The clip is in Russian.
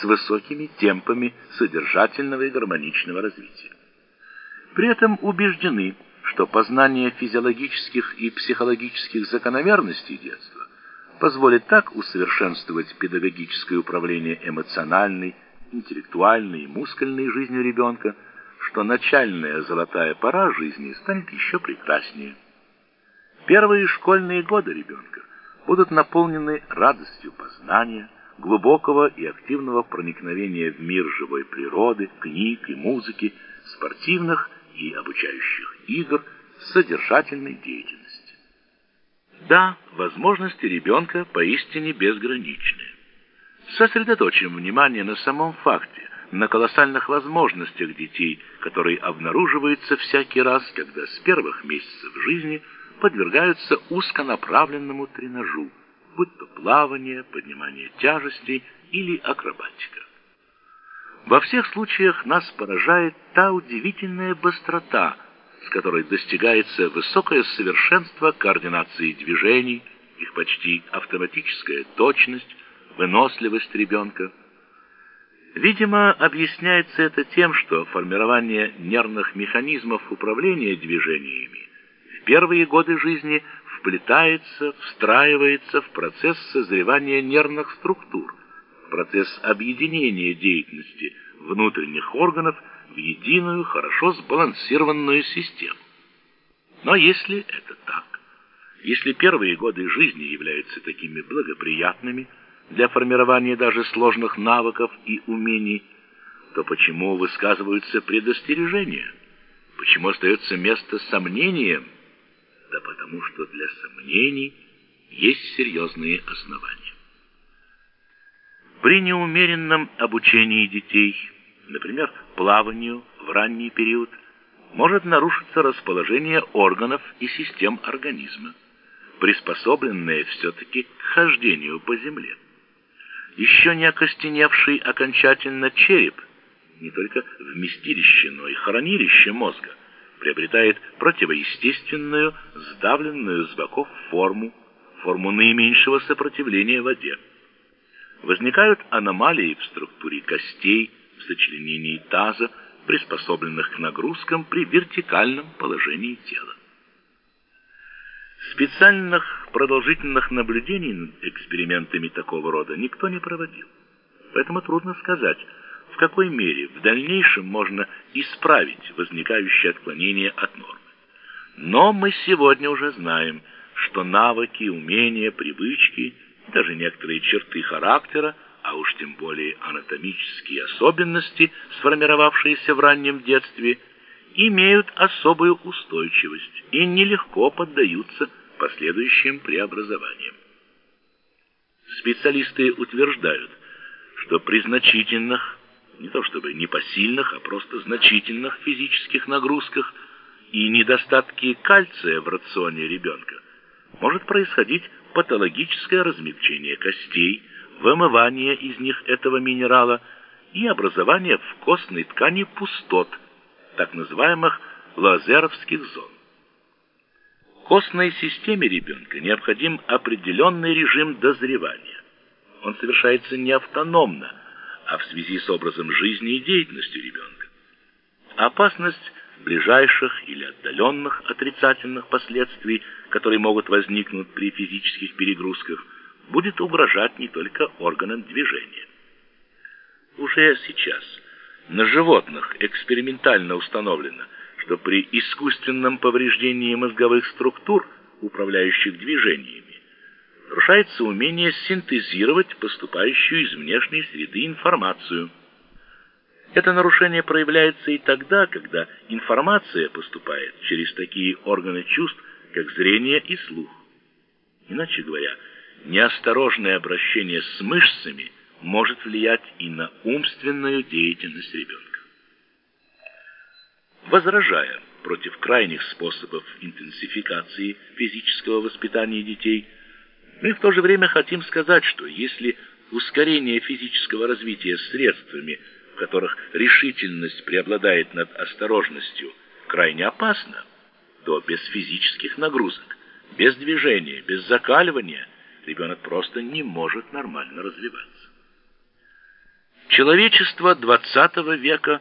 с высокими темпами содержательного и гармоничного развития. При этом убеждены, что познание физиологических и психологических закономерностей детства позволит так усовершенствовать педагогическое управление эмоциональной, интеллектуальной и мускульной жизнью ребенка, что начальная золотая пора жизни станет еще прекраснее. Первые школьные годы ребенка будут наполнены радостью познания, глубокого и активного проникновения в мир живой природы, книг и музыки, спортивных и обучающих игр, содержательной деятельности. Да, возможности ребенка поистине безграничны. Сосредоточим внимание на самом факте, на колоссальных возможностях детей, которые обнаруживаются всякий раз, когда с первых месяцев жизни подвергаются узконаправленному тренажу, будь то плавание, поднимание тяжестей или акробатика. Во всех случаях нас поражает та удивительная быстрота, с которой достигается высокое совершенство координации движений, их почти автоматическая точность, выносливость ребенка. Видимо, объясняется это тем, что формирование нервных механизмов управления движениями в первые годы жизни вплетается, встраивается в процесс созревания нервных структур, в процесс объединения деятельности внутренних органов в единую, хорошо сбалансированную систему. Но если это так, если первые годы жизни являются такими благоприятными, для формирования даже сложных навыков и умений, то почему высказываются предостережения? Почему остается место сомнениям? Да потому что для сомнений есть серьезные основания. При неумеренном обучении детей, например, плаванию в ранний период, может нарушиться расположение органов и систем организма, приспособленное все-таки к хождению по земле еще не окостеневший окончательно череп, не только вместилище, но и хранилище мозга, приобретает противоестественную, сдавленную с боков форму, форму наименьшего сопротивления воде. Возникают аномалии в структуре костей, в сочленении таза, приспособленных к нагрузкам при вертикальном положении тела. Специальных продолжительных наблюдений экспериментами такого рода никто не проводил. Поэтому трудно сказать, в какой мере в дальнейшем можно исправить возникающее отклонение от нормы. Но мы сегодня уже знаем, что навыки, умения, привычки, даже некоторые черты характера, а уж тем более анатомические особенности, сформировавшиеся в раннем детстве, имеют особую устойчивость и нелегко поддаются последующим преобразованиям. Специалисты утверждают, что при значительных, не то чтобы непосильных, а просто значительных физических нагрузках и недостатке кальция в рационе ребенка может происходить патологическое размягчение костей, вымывание из них этого минерала и образование в костной ткани пустот – так называемых лазеровских зон. Костной системе ребенка необходим определенный режим дозревания. Он совершается не автономно, а в связи с образом жизни и деятельностью ребенка. Опасность ближайших или отдаленных отрицательных последствий, которые могут возникнуть при физических перегрузках, будет угрожать не только органам движения. Уже сейчас – на животных экспериментально установлено, что при искусственном повреждении мозговых структур, управляющих движениями, нарушается умение синтезировать поступающую из внешней среды информацию. Это нарушение проявляется и тогда, когда информация поступает через такие органы чувств, как зрение и слух. Иначе говоря, неосторожное обращение с мышцами – может влиять и на умственную деятельность ребенка. Возражая против крайних способов интенсификации физического воспитания детей, мы в то же время хотим сказать, что если ускорение физического развития средствами, в которых решительность преобладает над осторожностью, крайне опасно, то без физических нагрузок, без движения, без закаливания ребенок просто не может нормально развиваться. Человечество XX века